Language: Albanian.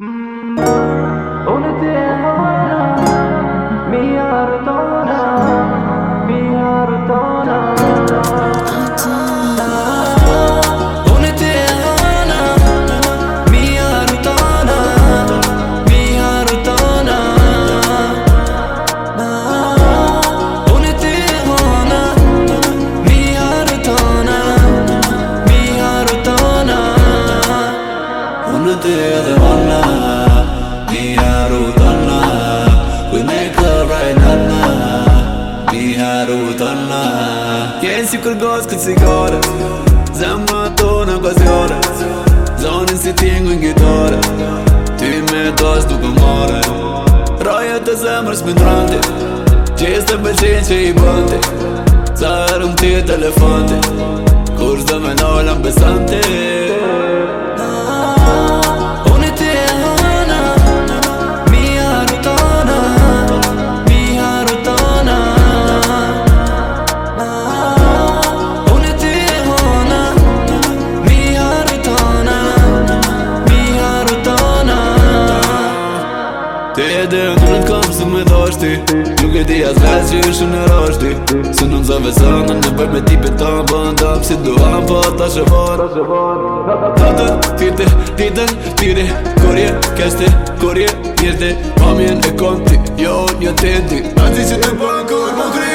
Únete mm. ahora, mi harto. rutana Kjen si kur gos këtë sigore Zemë ato në kozjore Zonin si tingu në gitore Ty me dos duke more Rajet e zemër së pëndrante Qiste pëllqin që i bënti Zarëm ti telefonti Kur zdo me nolëm besante Kur zdo Ti e dhe në të në kamë së me dhoshti Nuk e ti a të që është në rashti Së në në zave zënë në në bërë me ti për të më bënda Si do amë po ta ashe vërë Të të fitë, ti të në tiri Kur je kështi, kur je e konti, jo një tendi Në që të bërë në kur më kri